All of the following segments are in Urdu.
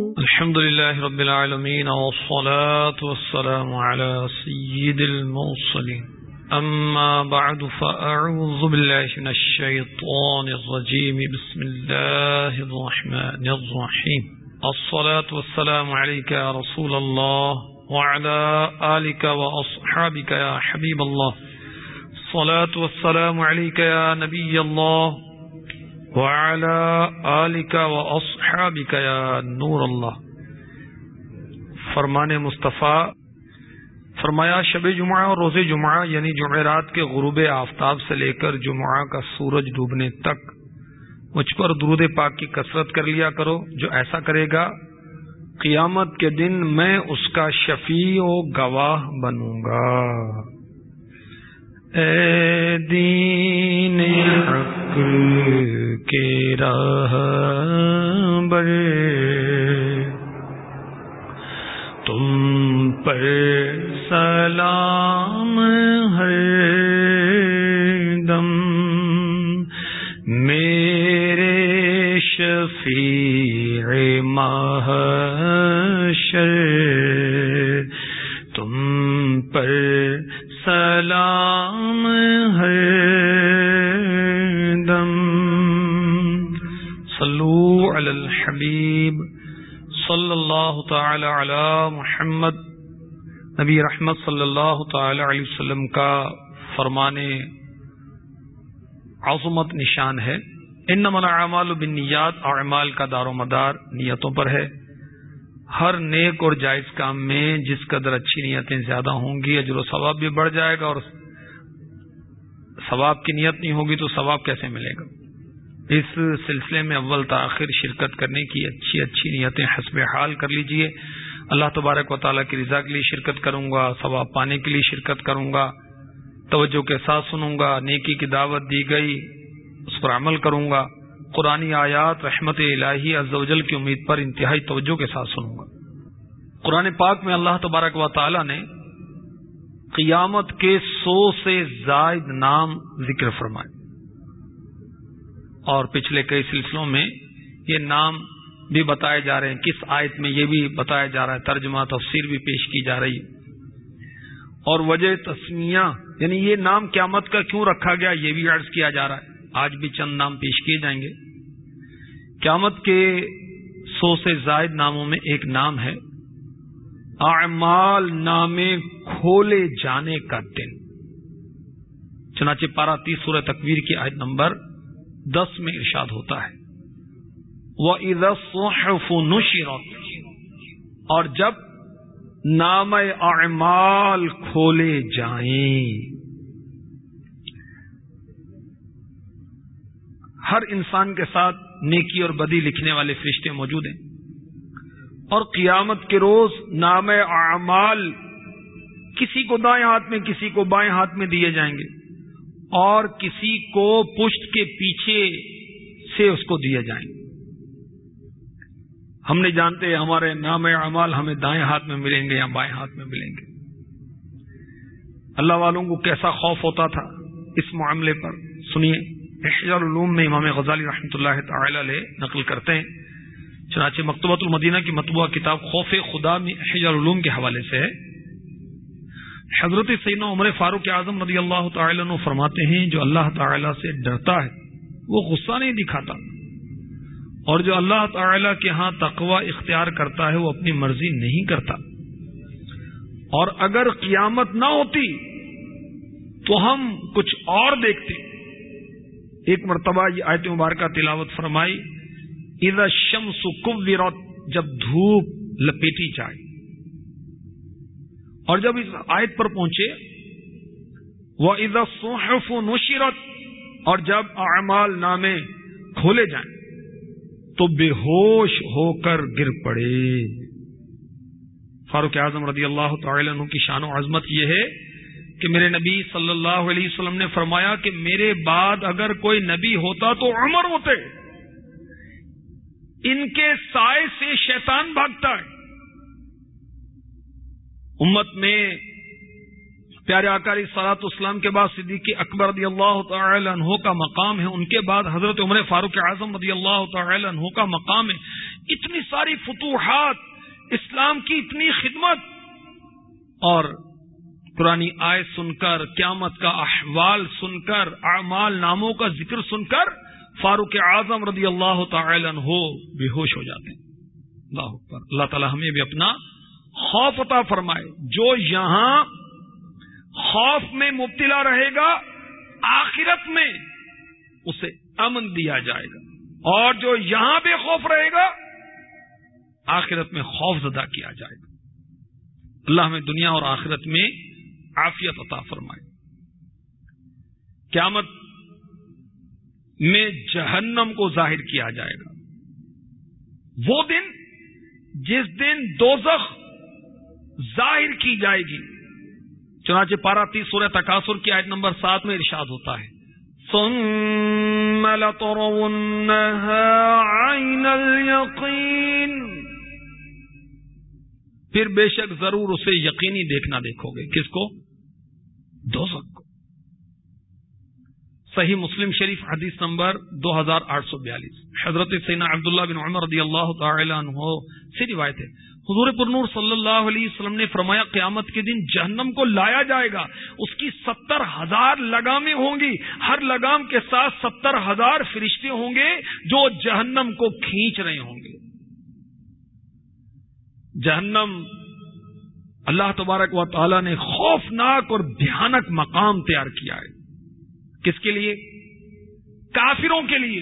الحمد لله رب العالمين والصلاة والسلام على سيد الموصلين أما بعد، فأعوذ بالله من الشيطان الرجيم. بسم الله الرحمن الرحيم. الصلاة والسلام عليك يا رسول الله وعلى آلك وأصحابك يا حبيب الله. الصلاة والسلام عليك يا نبي الله یا نور اللہ فرمان مصطفیٰ، فرمایا شب جمعہ اور روز جمعہ یعنی جمعرات کے غروب آفتاب سے لے کر جمعہ کا سورج ڈوبنے تک، مجھ پر درود پاک کی کثرت کر لیا کرو، جو ایسا کرے گا، قیامت کے دن میں اس کا شفیع و گواہ بنوں گا۔ اے دین نبی رحمت صلی اللہ تعالی علیہ وسلم کا فرمان عظمت نشان ہے۔ ان اعمال بنیات اعمال کا دار و مدار نیتوں پر ہے۔ ہر نیک اور جائز کام میں جس قدر اچھی نیتیں زیادہ ہوں گی، اجر و ثواب بھی بڑھ جائے گا اور ثواب کی نیت نہیں ہوگی تو ثواب کیسے ملے گا؟ اس سلسلے میں اول تاخیر شرکت کرنے کی اچھی اچھی نیتیں حسب حال کر لیجیے۔ اللہ تبارک و تعالیٰ کی رضا کے لیے شرکت کروں گا، ثواب پانے کے لیے شرکت کروں گا، توجہ کے ساتھ سنوں گا، نیکی کی دعوت دی گئی، اس پر عمل کروں گا قرآن آیات، رحمت الہی ازوجل کی امید پر انتہائی توجہ کے ساتھ سنوں گا۔ قرآن پاک میں اللہ تبارک و تعالیٰ نے قیامت کے سو سے زائد نام ذکر فرمائے۔ اور پچھلے کئی سلسلوں میں یہ نام بھی بتائے جا رہے ہیں۔ کس آیت میں یہ بھی بتایا جا رہا ہے۔ ترجمہ، تفسیر بھی پیش کی جا رہی۔ اور وجہ تسمیہ یعنی یہ نام قیامت کا کیوں رکھا گیا، یہ بھی عرض کیا جا رہا ہے۔ آج بھی چند نام پیش کیے جائیں گے۔ قیامت کے سو سے زائد ناموں میں ایک نام ہے۔ اعمال نامے کھولے جانے کا دن۔ چنانچہ پارا تیس سورہ تکویر کی آیت نمبر دس میں ارشاد ہوتا ہے۔ وہ ادف اور جب نام اعمال کھولے جائیں، ہر انسان کے ساتھ نیکی اور بدی لکھنے والے فرشتے موجود ہیں۔ اور قیامت کے روز نام اعمال کسی کو دائیں ہاتھ میں، کسی کو بائیں ہاتھ میں دیے جائیں گے۔ اور کسی کو پشت کے پیچھے سے اس کو دیے جائیں۔ گے ہم نہیں جانتے ہمارے نام اعمال ہمیں دائیں ہاتھ میں ملیں گے یا بائیں ہاتھ میں ملیں گے۔ اللہ والوں کو کیسا خوف ہوتا تھا اس معاملے پر۔ سنیے العلوم میں امام غزالی رحمۃ اللہ تعالی علیہ نقل کرتے ہیں۔ چنانچہ مکتبۃ المدینہ کی مطبوعہ کتاب خوف خدا میں العلوم کے حوالے سے ہے۔ حضرت سینا عمر فاروق اعظم رضی اللہ تعالی عنہ فرماتے ہیں، جو اللہ تعالی سے ڈرتا ہے، وہ غصہ نہیں دکھاتا۔ اور جو اللہ تعالی کے ہاں تقوی اختیار کرتا ہے وہ اپنی مرضی نہیں کرتا۔ اور اگر قیامت نہ ہوتی تو ہم کچھ اور دیکھتے۔ ایک مرتبہ یہ آیت مبارکہ تلاوت فرمائی، اذا شمس کبرت، جب دھوپ لپیٹی جائے۔ اور جب اس آیت پر پہنچے وہ عزت صحف و نشیرت اور جب اعمال نامے کھولے جائیں۔ تو بے ہوش ہو کر گر پڑے۔ فاروق اعظم رضی اللہ تعالی عنہ کی شان و عظمت یہ ہے کہ میرے نبی صلی اللہ علیہ وسلم نے فرمایا کہ میرے بعد اگر کوئی نبی ہوتا تو عمر ہوتے۔ ان کے سائے سے شیطان بھاگتا ہے۔ امت میں پیارے اکاری سلاط اسلام کے بعد صدیق اکبر رضی اللہ تعالی عنہ کا مقام ہے، ان کے بعد حضرت عمر فاروق اعظم رضی اللہ تعالی عنہ کا مقام ہے۔ اتنی ساری فتوحات، اسلام کی اتنی خدمت۔ اور پرانی آئے سن کر، قیامت کا احوال سن کر، اعمال ناموں کا ذکر سن کر فاروق اعظم رضی اللہ تعالی عنہ بے ہوش ہو جاتے ہیں۔ اللہ پر اللہ تعالی ہمیں بھی اپنا خوف عطا فرمائے۔ جو یہاں خوف میں مبتلا رہے گا، آخرت میں اسے امن دیا جائے گا۔ اور جو یہاں بے خوف رہے گا، آخرت میں خوف زدہ کیا جائے گا۔ اللہ ہمیں دنیا اور آخرت میں عافیت عطا فرمائے۔ قیامت میں جہنم کو ظاہر کیا جائے گا۔ وہ دن جس دن دوزخ ظاہر کی جائے گی چنانچہ پارا تیس سورہ تقاصر کی آیت نمبر سات میں ارشاد ہوتا ہے۔ پھر بے شک ضرور اسے یقینی دیکھنا دیکھو گے۔ کس کو؟ دو سک صحیح مسلم شریف حدیث نمبر دو ہزار آٹھ سو بیالیس۔ حضرت سینا عبداللہ بن عمر رضی اللہ تعالی عنہ سے روایت ہے۔ حضور پرنور صلی اللہ علیہ وسلم نے فرمایا، قیامت کے دن جہنم کو لایا جائے گا۔ اس کی ستر ہزار لگامیں ہوں گی۔ ہر لگام کے ساتھ ستر ہزار فرشتے ہوں گے جو جہنم کو کھینچ رہے ہوں گے۔ جہنم اللہ تبارک و تعالی نے خوفناک اور بھیانک مقام تیار کیا ہے۔ کس کے لیے؟ کافروں کے لیے،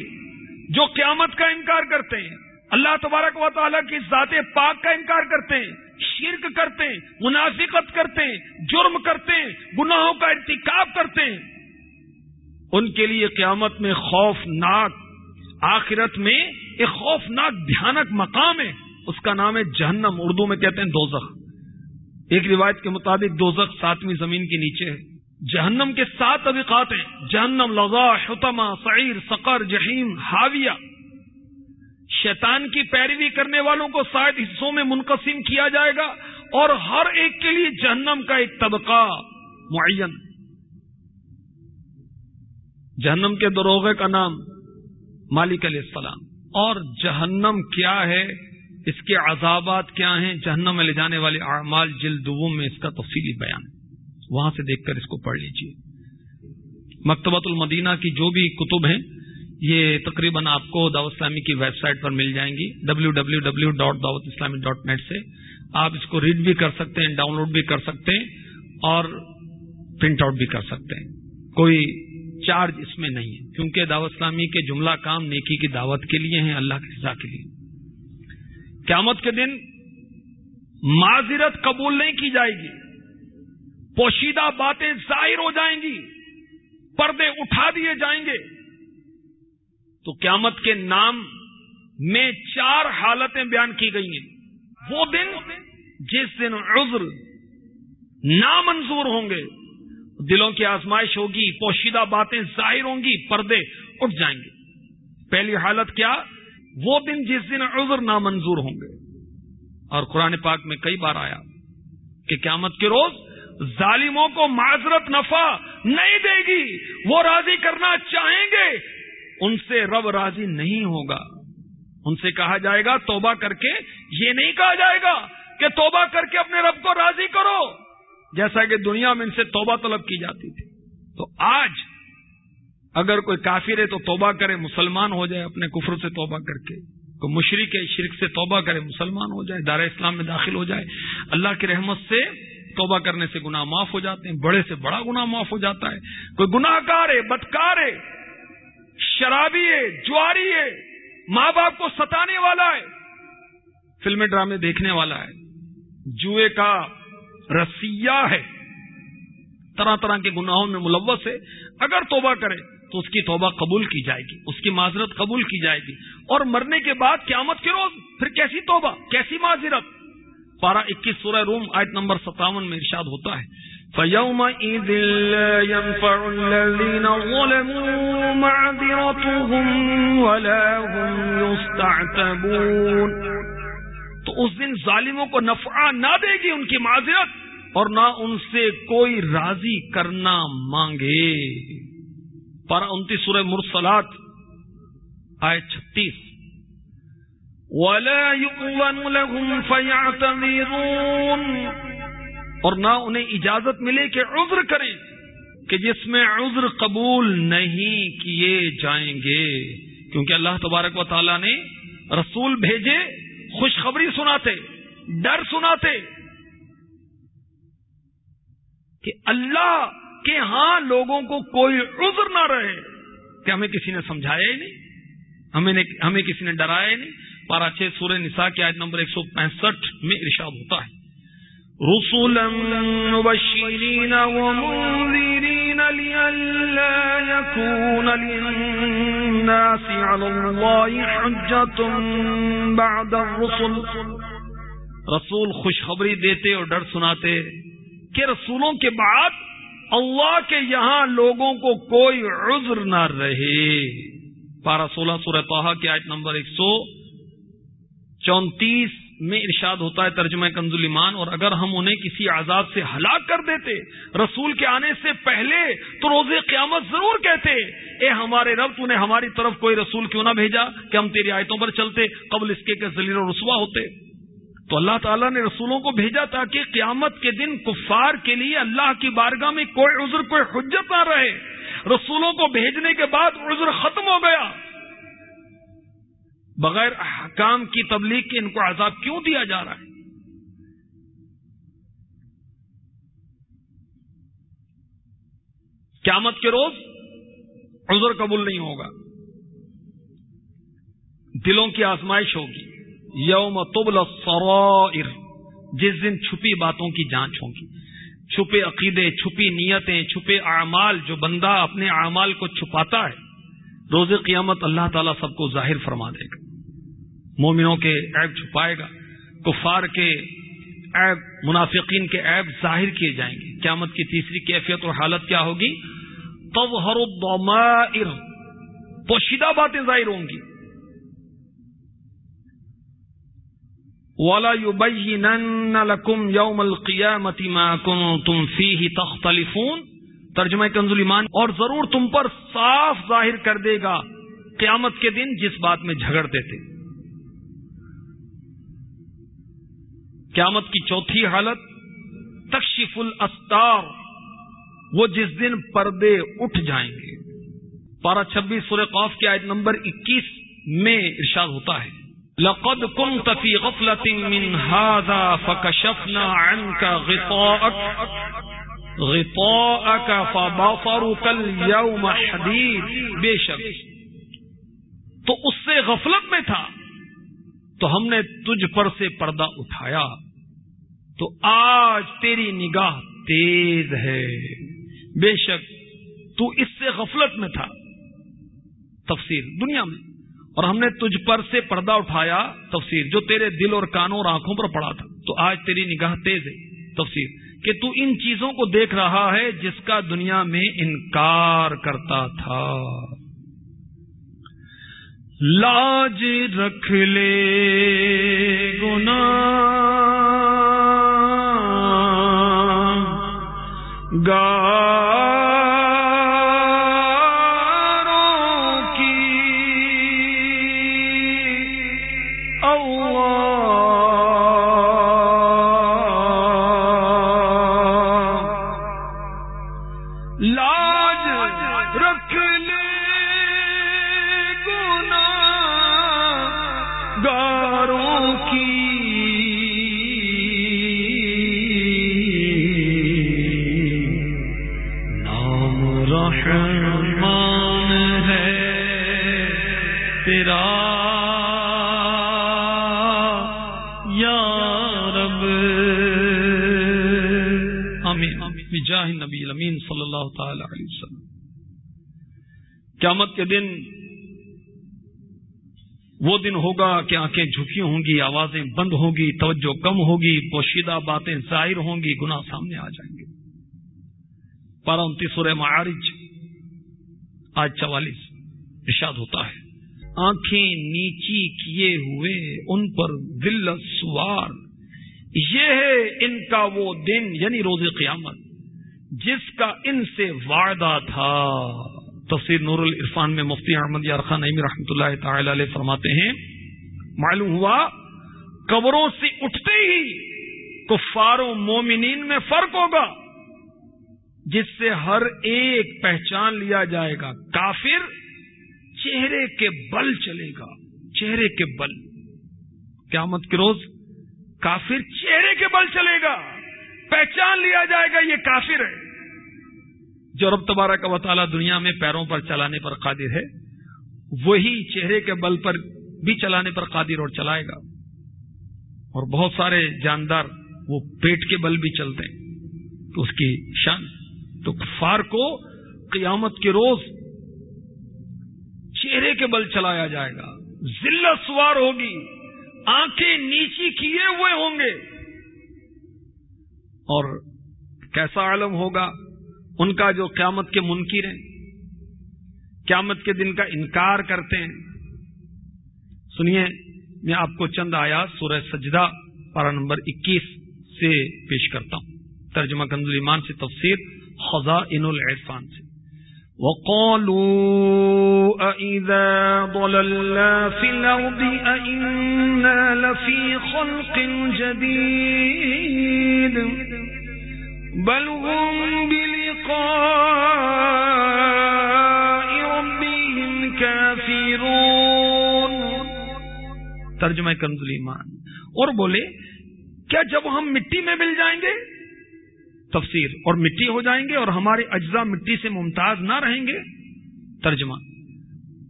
جو قیامت کا انکار کرتے ہیں۔ اللہ تبارک و تعالیٰ کی ذات پاک کا انکار کرتے ہیں، شرک کرتے ہیں، منافقت کرتے ہیں، جرم کرتے ہیں، گناہوں کا ارتکاب کرتے ہیں۔ ان کے لیے قیامت میں خوفناک، آخرت میں ایک خوفناک، بھیانک مقام ہے۔ اس کا نام ہے جہنم۔ اردو میں کہتے ہیں دوزخ۔ ایک روایت کے مطابق دوزخ ساتویں زمین کے نیچے ہے۔ جہنم کے سات طبقات ہیں۔ جہنم لذا شتما سعیر سقر جہیم ہاویہ شیطان کی پیروی کرنے والوں کو سات حصوں میں منقسم کیا جائے گا اور ہر ایک کے لیے جہنم کا ایک طبقہ معین۔ جہنم کے دروغے کا نام مالک علیہ السلام۔ اور جہنم کیا ہے؟ اس کے عذابات کیا ہیں؟ جہنم میں لے جانے والے اعمال جلد میں اس کا تفصیلی بیان۔ وہاں سے دیکھ کر اس کو پڑھ لیجیے مکتبۃ المدینہ کی جو بھی کتب ہیں، یہ تقریباً آپ کو دعوت اسلامی کی ویب سائٹ پر مل جائیں گی ڈبلو ڈبلو ڈبلو ڈاٹ دعوت اسلامی ڈاٹ نیٹ سے۔ آپ اس کو ریڈ بھی کر سکتے ہیں ڈاؤن لوڈ بھی کر سکتے ہیں اور پرنٹ آؤٹ بھی کر سکتے ہیں۔ کوئی چارج اس میں نہیں ہے، کیونکہ دعوت اسلامی کے جملہ کام نیکی کی دعوت کے لیے ہیں، اللہ کی رضا کے لیے۔ قیامت کے دن معذرت قبول نہیں کی جائے گی۔ پوشیدہ باتیں ظاہر ہو جائیں گی، پردے اٹھا دیے جائیں گے۔ تو قیامت کے نام میں چار حالتیں بیان کی گئی ہیں۔ وہ دن جس دن عذر نامنظور ہوں گے، دلوں کی آزمائش ہوگی، پوشیدہ باتیں ظاہر ہوں گی، پردے اٹھ جائیں گے۔ پہلی حالت کیا؟ وہ دن جس دن عذر نامنظور ہوں گے۔ اور قرآن پاک میں کئی بار آیا کہ قیامت کے روز ظالموں کو معذرت نفع نہیں دے گی، وہ راضی کرنا چاہیں گے، ان سے رب راضی نہیں ہوگا۔ ان سے کہا جائے گا، توبہ کر کے، یہ نہیں کہا جائے گا کہ توبہ کر کے اپنے رب کو راضی کرو۔ جیسا کہ دنیا میں ان سے توبہ طلب کی جاتی تھی۔ تو آج، اگر کوئی کافر ہے تو توبہ کرے، مسلمان ہو جائے اپنے کفر سے توبہ کر کے۔ کوئی مشرق ہے، شرک سے توبہ کرے، مسلمان ہو جائے، دار اسلام میں داخل ہو جائے۔ اللہ کی رحمت سے توبہ کرنے سے گناہ معاف ہو جاتے ہیں، بڑے سے بڑا گناہ معاف ہو جاتا ہے۔ کوئی گناہ کار ہے، بدکار ہے، شرابی ہے، جواری ہے ماں باپ کو ستانے والا ہے فلم ڈرامے دیکھنے والا ہے۔ جوئے کا رسیہ ہے۔ طرح طرح کے گناہوں میں ملوث ہے۔ اگر توبہ کرے تو اس کی توبہ قبول کی جائے گی، اس کی معذرت قبول کی جائے گی۔ اور مرنے کے بعد قیامت کے روز پھر کیسی توبہ، کیسی معذرت؟ پارا اکیس سورہ روم، آیت نمبر ستاون میں ارشاد ہوتا ہے۔ فَيَوْمَئِذٍ لَا الَّذِينَ مَعْذِرَتُهُمْ وَلَا هُمْ يُسْتَعْتَبُونَ۔ تو اس دن ظالموں کو نفع نہ دے گی ان کی معذرت اور نہ ان سے کوئی راضی کرنا مانگے۔ پارا انتیس سورہ مرسلات آئے چھتیس۔ ولا يؤذن لهم فيعتذرون۔ اور نہ انہیں اجازت ملے کہ عذر کریں کہ جس میں عذر قبول نہیں کیے جائیں گے۔ کیونکہ اللہ تبارک و تعالی نے رسول بھیجے، خوشخبری سناتے، ڈر سناتے کہ اللہ کے ہاں لوگوں کو کوئی عذر نہ رہے۔ کہ ہمیں کسی نے سمجھایا ہی نہیں، ہمیں ہمیں کسی نے ڈرایا ہی نہیں۔ پارا چھ، سورہ نساء کی آیت نمبر ایک سو پینسٹھ میں ارشاد ہوتا ہے۔ رسولا مبشرين ومنذرين لئلا يكون للناس على الله حجة بعد الرسل۔ رسول خوشخبری دیتے اور ڈر سناتے کہ رسولوں کے بعد اللہ کے یہاں لوگوں کو کوئی عذر نہ رہے۔ پارہ سولہ سورہ توحا کی آیت نمبر ایک سو چونتیس میں ارشاد ہوتا ہے ترجمہ کنزل ایمان اور اگر ہم انہیں کسی عذاب سے ہلاک کر دیتے، رسول کے آنے سے پہلے تو روز قیامت ضرور کہتے، اے ہمارے رب، تو نے ہماری طرف کوئی رسول کیوں نہ بھیجا کہ ہم تیری آیتوں پر چلتے، قبل اس کے ذلیل و رسوا ہوتے۔ تو اللہ تعالیٰ نے رسولوں کو بھیجا تاکہ قیامت کے دن کفار کے لیے اللہ کی بارگاہ میں کوئی عذر، کوئی حجت نہ رہے۔ رسولوں کو بھیجنے کے بعد عذر ختم ہو گیا۔ بغیر احکام کی تبلیغ کے ان کو عذاب کیوں دیا جا رہا ہے؟ قیامت کے روز عذر قبول نہیں ہوگا۔ دلوں کی آزمائش ہوگی۔ یوم تبل سرائر جس دن چھپی باتوں کی جانچ ہوگی۔ چھپے عقیدے، چھپی نیتیں، چھپے اعمال، جو بندہ اپنے اعمال کو چھپاتا ہے، روز قیامت اللہ تعالیٰ سب کو ظاہر فرما دے گا۔ مومنوں کے عیب چھپائے گا، کفار کے عیب، منافقین کے عیب ظاہر کیے جائیں گے۔ قیامت کی تیسری کیفیت اور حالت کیا ہوگی؟ تب ہر پوشیدہ باتیں ظاہر ہوں گی۔ والا یوم القیامتی تم فی ہی تختلفون۔ ترجمہ کنزل ایمان اور ضرور تم پر صاف ظاہر کر دے گا۔ قیامت کے دن جس بات میں جھگڑتے تھے۔ قیامت کی چوتھی حالت، تکشف الاستار وہ جس دن پردے اٹھ جائیں گے۔ پارہ چھبیس سورہ قوف کی آیت نمبر اکیس میں ارشاد ہوتا ہے، لقد كنت في غفلة من هذا فكشفنا عنك غطاءك غطاءك فبصرك اليوم حديد بے شک، تو اس سے غفلت میں تھا، تو ہم نے تجھ پر سے پردہ اٹھایا۔ تو آج تیری نگاہ تیز ہے۔ بے شک تو اس سے غفلت میں تھا۔ تفسیر دنیا میں۔ اور ہم نے تجھ پر سے پردہ اٹھایا۔ تفسیر جو تیرے دل اور کانوں اور آنکھوں پر پڑا تھا۔ تو آج تیری نگاہ تیز ہے۔ تفسیر کہ تو ان چیزوں کو دیکھ رہا ہے جس کا دنیا میں انکار کرتا تھا۔ لاج رکھ لے گنا گا۔ نبی صلی اللہ تعالی علیہ وسلم۔ قیامت کے دن وہ دن ہوگا کہ آنکھیں جھکی ہوں گی، آوازیں بند ہوں گی، توجہ کم ہوگی، پوشیدہ باتیں ظاہر ہوں گی گنا سامنے آ جائیں گے۔ پارا انتیس سورہ معارج آج چوالیس، ارشاد ہوتا ہے۔ آنکھیں نیچی کیے ہوئے، ان پر دل سوار۔ یہ ہے ان کا وہ دن یعنی روز قیامت۔ جس کا ان سے وعدہ تھا۔ تفسیر نور العرفان میں مفتی احمد یار خان نئی رحمۃ اللہ تعالی علیہ فرماتے ہیں، معلوم ہوا قبروں سے اٹھتے ہی کفار و مومنین میں فرق ہوگا، جس سے ہر ایک پہچان لیا جائے گا۔ کافر چہرے کے بل چلے گا، چہرے کے بل۔ قیامت کے روز کافر چہرے کے بل چلے گا۔ پہچان لیا جائے گا یہ کافر ہے۔ جو رب تبارہ کا وطالعہ دنیا میں پیروں پر چلانے پر قادر ہے، وہی چہرے کے بل پر بھی چلانے پر قادر اور چلائے گا۔ اور بہت سارے جاندار وہ پیٹ کے بل بھی چلتے ہیں۔ تو اس کی شان، تو کفار کو قیامت کے روز چہرے کے بل چلایا جائے گا۔ ذلت سوار ہوگی، آنکھیں نیچی کیے ہوئے ہوں گے۔ اور کیسا عالم ہوگا؟ ان کا جو قیامت کے منکر ہیں، قیامت کے دن کا انکار کرتے ہیں۔ سنیے، میں آپ کو چند آیا سورہ سجدہ پارا نمبر اکیس سے پیش کرتا ہوں۔ ترجمہ کنز ایمان سے، تفسیر خزا ان العرفان سے۔ وقالوا أئذا ضللنا في الأرض أئنا لفي خلق جديد بل هم بلقاء ربهم كافرون۔ ترجمہ کنزل ایمان اور بولے، کیا جب ہم مٹی میں مل جائیں گے؟ تفسیر، اور مٹی ہو جائیں گے اور ہمارے اجزاء مٹی سے ممتاز نہ رہیں گے؟ ترجمہ۔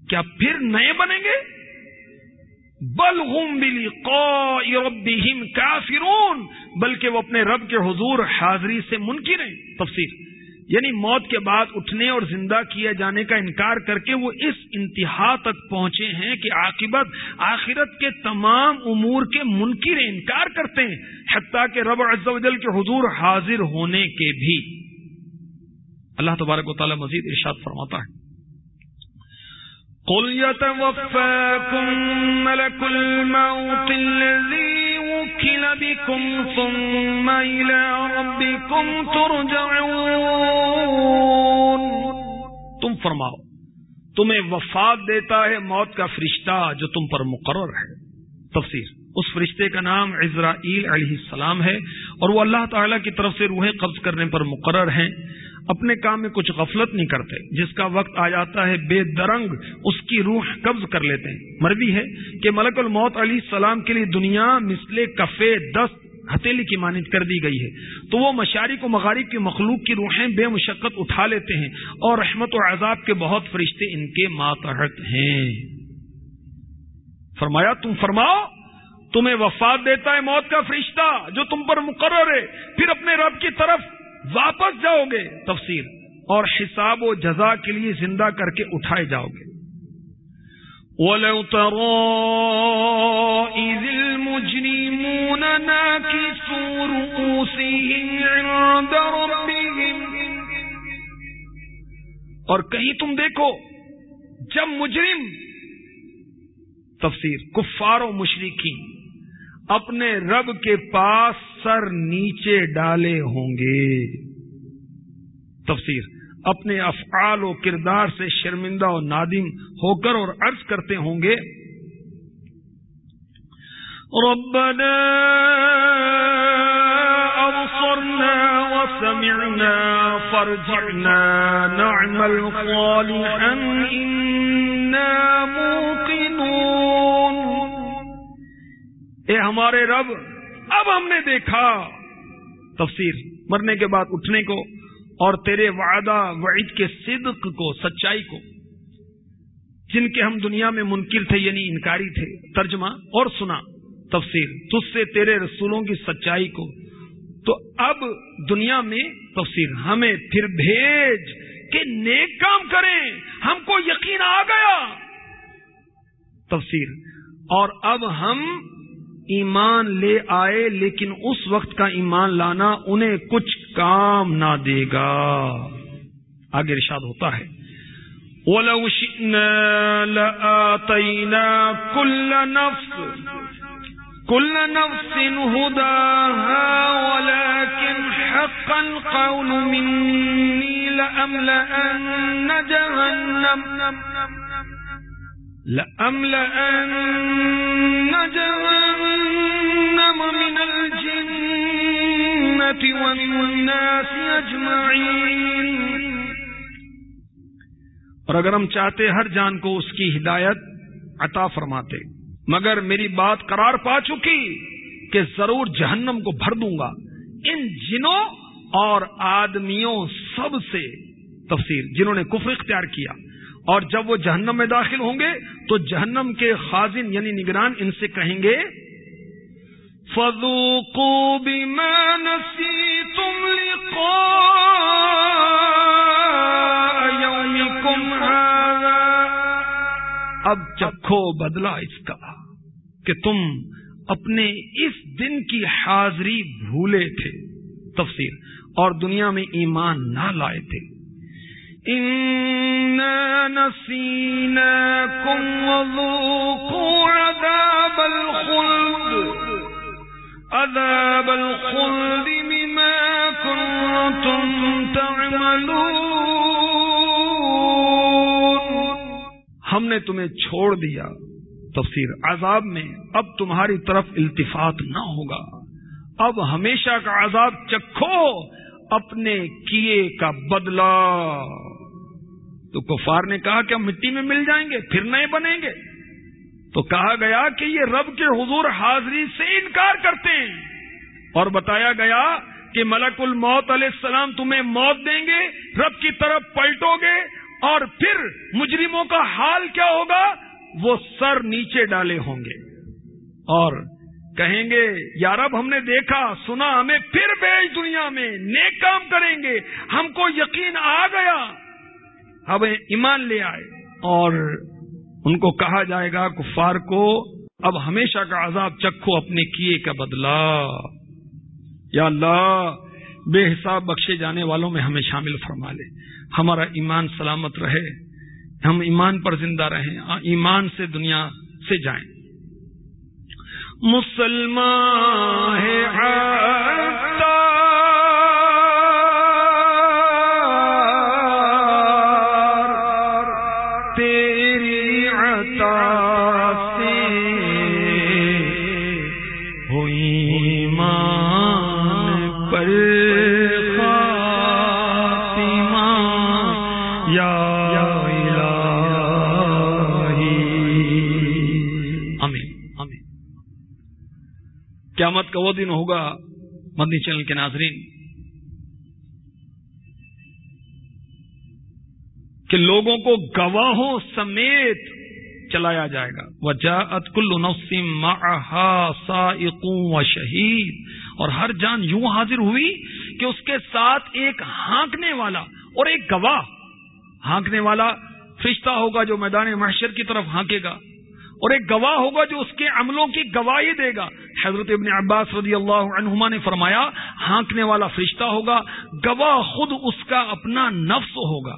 کیا پھر نئے بنیں گے؟ بل ہوں بلی کافرون، بلکہ وہ اپنے رب کے حضور حاضری سے منکر ہیں۔ تفسیر۔ یعنی موت کے بعد اٹھنے اور زندہ کیے جانے کا انکار کر کے وہ اس انتہا تک پہنچے ہیں کہ عاقبت آخرت کے تمام امور کے منکر انکار کرتے ہیں، حتیٰ کہ رب عز و جل کے حضور حاضر ہونے کے بھی۔ اللہ تبارک و تعالی مزید ارشاد فرماتا ہے۔ قل يتوفاكم ملك الموت الذي وكل بكم ثم إلى ربكم ترجعون تم فرماؤ، تمہیں وفات دیتا ہے موت کا فرشتہ جو تم پر مقرر ہے۔ تفسیر، اس فرشتے کا نام عزرائیل علیہ السلام ہے اور وہ اللہ تعالی کی طرف سے روحیں قبض کرنے پر مقرر ہیں۔ اپنے کام میں کچھ غفلت نہیں کرتے۔ جس کا وقت آ جاتا ہے، بے درنگ اس کی روح قبض کر لیتے ہیں۔ مربی ہے کہ ملک الموت علی السلام کے لیے دنیا مثل کفے دست ہتھیلی کی مانند کر دی گئی ہے۔ تو وہ مشارق و مغارب کی مخلوق کی روحیں بے مشقت اٹھا لیتے ہیں اور رحمت و عذاب کے بہت فرشتے ان کے ماتحت ہیں۔ فرمایا، تم فرماؤ تمہیں وفات دیتا ہے موت کا فرشتہ جو تم پر مقرر ہے۔ پھر اپنے رب کی طرف واپس جاؤ گے۔ تفسیر۔ اور حساب و جزا کے لیے زندہ کر کے اٹھائے جاؤ گے۔ وَلَوْ إِذِ الْمُجْرِمُونَ نَاكِسُوا رُؤُوسِهِمْ عِنْدَ رَبِّهِمْ۔ اور کہیں تم دیکھو، جب مجرم، تفسیر، کفار و مشرقی اپنے رب کے پاس سر نیچے ڈالے ہوں گے۔ تفسیر، اپنے افعال و کردار سے شرمندہ و نادم ہو کر اور عرض کرتے ہوں گے، ربنا ابصرنا وسمعنا فرجعنا نعمل صالحا اننا موقنون۔ اے ہمارے رب، اب ہم نے دیکھا۔ تفسیر، مرنے کے بعد اٹھنے کو اور تیرے وعدہ، وعید کے صدق کو، سچائی کو۔ جن کے ہم دنیا میں منکر تھے یعنی انکاری تھے۔ ترجمہ اور سنا۔ تفسیر تج سے تیرے رسولوں کی سچائی کو۔ تو اب دنیا میں تفسیر، ہمیں پھر بھیج کہ نیک کام کریں۔ ہم کو یقین آ گیا۔ تفسیر، اور اب ہم ایمان لے آئے، لیکن اس وقت کا ایمان لانا انہیں کچھ کام نہ دے گا۔ آگے ارشاد ہوتا ہے۔ وَلَوْ شِئْنَا لَآتَيْنَا كُلَّ نَفْسٍ كُلَّ نَفْسٍ هُدَاهَا، وَلَكِنْ حَقَّ الْقَوْلُ مِنِّي لَأَمْلَأَنَّ جَهَنَّمَ۔ اور اگر ہم چاہتے ہر جان کو اس کی ہدایت عطا فرماتے، مگر میری بات قرار پا چکی کہ ضرور جہنم کو بھر دوں گا۔ ان جنوں اور آدمیوں سب سے تفسیر جنہوں نے کفر اختیار کیا۔ اور جب وہ جہنم میں داخل ہوں گے تو جہنم کے خازن یعنی نگران ان سے کہیں گے فضو کو بھی تم اب چکھو بدلا اس کا کہ تم اپنے اس دن کی حاضری بھولے تھے تفسیر اور دنیا میں ایمان نہ لائے تھے۔ عذاب الخلد عذاب الخلد بما كنتم تعملون ہم نے تمہیں چھوڑ دیا۔ تفسیر عذاب میں اب تمہاری طرف التفات نہ ہوگا۔ اب ہمیشہ کا عذاب چکھو، اپنے کیے کا بدلا تو کفار نے کہا کہ ہم مٹی میں مل جائیں گے، پھر نئے بنیں گے۔ تو کہا گیا کہ یہ رب کے حضور حاضری سے انکار کرتے ہیں۔ اور بتایا گیا کہ ملک الموت علیہ السلام تمہیں موت دیں گے، رب کی طرف پلٹو گے، اور پھر مجرموں کا حال کیا ہوگا؟ وہ سر نیچے ڈالے ہوں گے۔ اور کہیں گے یارب ہم نے دیکھا، سنا، ہمیں پھر بیچ دنیا میں، نیک کام کریں گے۔ ہم کو یقین آ گیا۔ اب ایمان لے آئے اور ان کو کہا جائے گا، کفار کو، اب ہمیشہ کا عذاب چکھو اپنے کیے کا بدلا یا اللہ، بے حساب بخشے جانے والوں میں ہمیں شامل فرما لے۔ ہمارا ایمان سلامت رہے۔ ہم ایمان پر زندہ رہیں۔ ایمان سے دنیا سے جائیں۔ مسلمان قیامت کا وہ دن ہوگا، مدنی چینل کے ناظرین، کہ لوگوں کو گواہوں سمیت چلایا جائے گا۔ وہ جا نسم و شہید۔ اور ہر جان یوں حاضر ہوئی کہ اس کے ساتھ ایک ہانکنے والا اور ایک گواہ، ہانکنے والا فرشتہ ہوگا جو میدان محشر کی طرف ہانکے گا، اور ایک گواہ ہوگا جو اس کے عملوں کی گواہی دے گا۔ حضرت ابن عباس رضی اللہ عنہما نے فرمایا، ہانکنے والا فرشتہ ہوگا، گواہ خود اس کا اپنا نفس ہوگا۔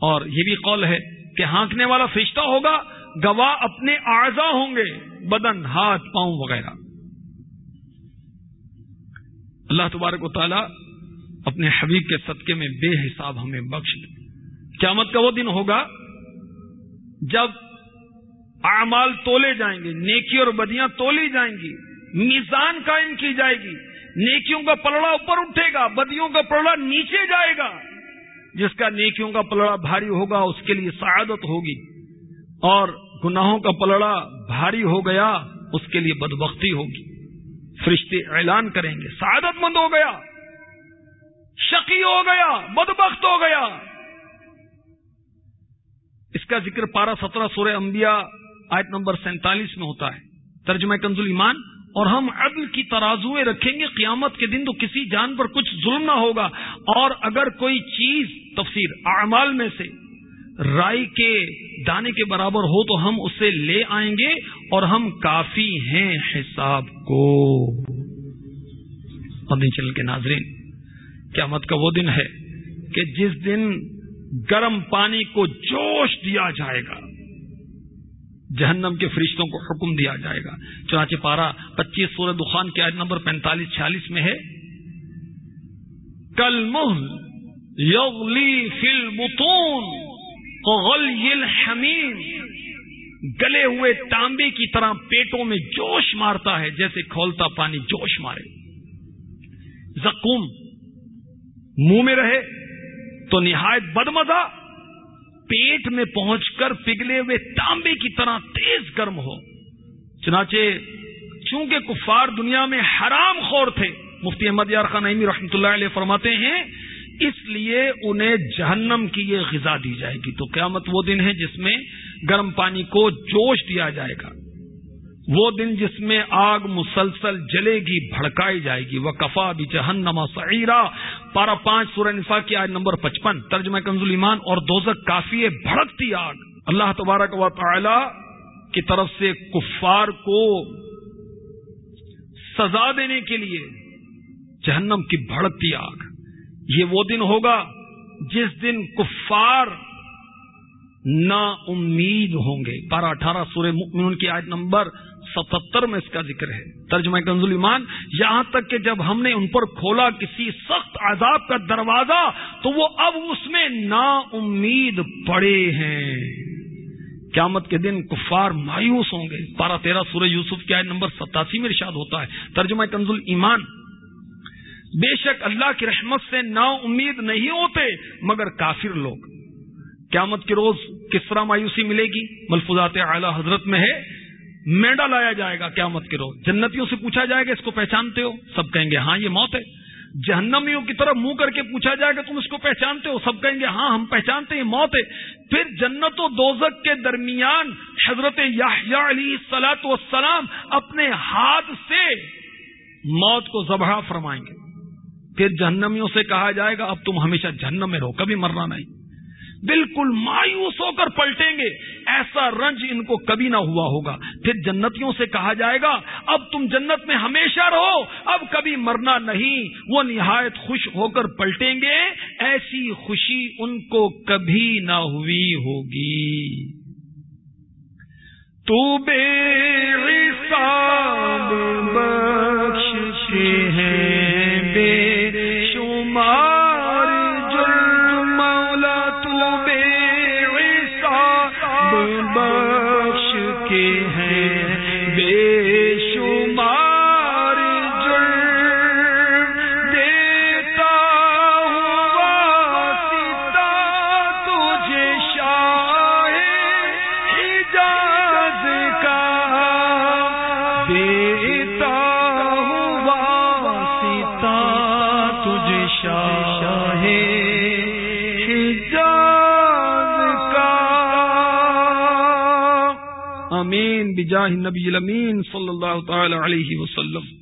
اور یہ بھی قول ہے کہ ہانکنے والا فرشتہ ہوگا، گواہ اپنے اعضا ہوں گے، بدن، ہاتھ، پاؤں وغیرہ۔ اللہ تبارک و تعالی اپنے حبیب کے صدقے میں بے حساب ہمیں بخش دے۔ قیامت کا وہ دن ہوگا جب اعمال تولے جائیں گے، نیکی اور بدیاں تولی جائیں گی، میزان قائم کی جائے گی، نیکیوں کا پلڑا اوپر اٹھے گا، بدیوں کا پلڑا نیچے جائے گا۔ جس کا نیکیوں کا پلڑا بھاری ہوگا، اس کے لیے سعادت ہوگی۔ اور گناہوں کا پلڑا بھاری ہو گیا، اس کے لیے بدبختی ہوگی۔ فرشتے اعلان کریں گے، سعادت مند ہو گیا، شقی ہو گیا، بدبخت ہو گیا۔ اس کا ذکر پارہ سترہ سورہ انبیاء آیت نمبر سینتالیس میں ہوتا ہے، ترجمہ کنز ایمان اور ہم عدل کی ترازویں رکھیں گے، قیامت کے دن تو کسی جان پر کچھ ظلم نہ ہوگا۔ اور اگر کوئی چیز تفسیر اعمال میں سے رائی کے دانے کے برابر ہو تو ہم اسے لے آئیں گے، اور ہم کافی ہیں حساب کو۔ چل کے ناظرین، قیامت کا وہ دن ہے کہ جس دن گرم پانی کو جوش دیا جائے گا۔ جہنم کے فرشتوں کو حکم دیا جائے گا۔ چنانچہ پارا پچیس سورہ دخان کے آج نمبر پینتالیس چھیالیس میں ہے۔ کل محل یوگلی فل بتون حمیم گلے ہوئے تانبے کی طرح پیٹوں میں جوش مارتا ہے، جیسے کھولتا پانی جوش مارے۔ زکوم منہ میں رہے تو نہایت بدمزہ پیٹ میں پہنچ کر پگھلے ہوئے تانبے کی طرح تیز گرم ہو۔ چنانچہ چونکہ کفار دنیا میں حرام خور تھے، مفتی احمد یار خان عمی رحمۃ اللہ علیہ فرماتے ہیں، اس لیے انہیں جہنم کی یہ غذا دی جائے گی۔ تو قیامت وہ دن ہے جس میں گرم پانی کو جوش دیا جائے گا۔ وہ دن جس میں آگ مسلسل جلے گی، بھڑکائی جائے گی۔ وہ کفا بھی جہنما سعیرہ پارا پانچ سورہ نفا کی آج نمبر پچپن، ترجمہ کنزول ایمان اور دوزک کافی بھڑکتی آگ۔ اللہ تبارک و تعالی کی طرف سے کفار کو سزا دینے کے لیے جہنم کی بھڑکتی آگ۔ یہ وہ دن ہوگا جس دن کفار نا امید ہوں گے۔ بارہ اٹھارہ سورہ مؤمنون کی آج نمبر ستہتر میں اس کا ذکر ہے۔ ترجمہ کنزول ایمان یہاں تک کہ جب ہم نے ان پر کھولا کسی سخت عذاب کا دروازہ، تو وہ اب اس میں نا امید پڑے ہیں۔ قیامت کے دن کفار مایوس ہوں گے۔ بارہ تیرہ سورہ یوسف کی آج نمبر ستاسی میں ارشاد ہوتا ہے۔ ترجمہ کنزول ایمان بے شک اللہ کی رحمت سے نا امید نہیں ہوتے، مگر کافر لوگ۔ قیامت کے روز کس طرح مایوسی ملے گی؟ ملفوظات اعلی حضرت میں ہے۔ میڈا لایا جائے گا قیامت کے روز۔ جنتیوں سے پوچھا جائے گا، اس کو پہچانتے ہو؟ سب کہیں گے ہاں یہ موت ہے۔ جہنمیوں کی طرف منہ کر کے پوچھا جائے گا، تم اس کو پہچانتے ہو؟ سب کہیں گے ہاں ہم پہچانتے ہیں موت ہے۔ پھر جنت و دوزک کے درمیان حضرت یا علی سلاۃ وسلام اپنے ہاتھ سے موت کو ذبح فرمائیں گے۔ پھر جہنمیوں سے کہا جائے گا، اب تم ہمیشہ جہنم میں رہو، کبھی مرنا نہیں۔ بالکل مایوس ہو کر پلٹیں گے۔ ایسا رنج ان کو کبھی نہ ہوا ہوگا۔ پھر جنتیوں سے کہا جائے گا، اب تم جنت میں ہمیشہ رہو، اب کبھی مرنا نہیں۔ وہ نہایت خوش ہو کر پلٹیں گے۔ ایسی خوشی ان کو کبھی نہ ہوئی ہوگی۔ تو بے بخش ہیں۔ بجاہ نبی الامین صلی اللہ تعالی علیہ وسلم۔